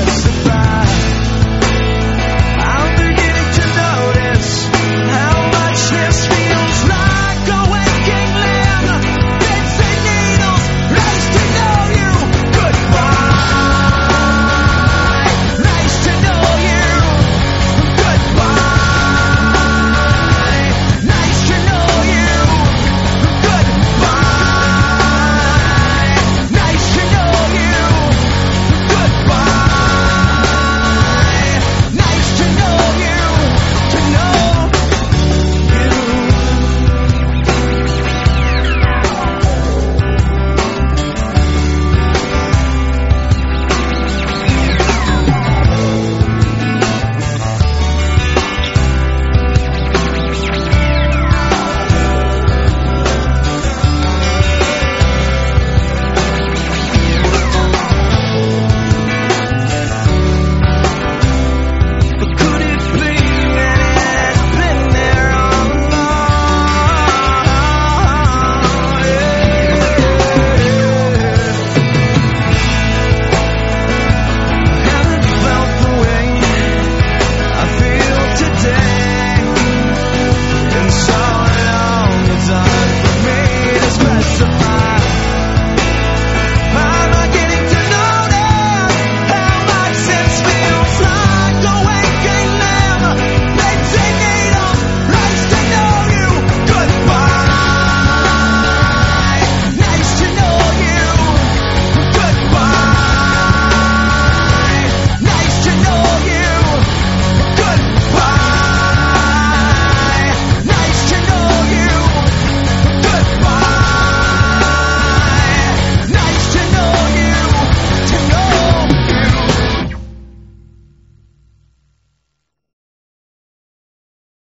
Yes.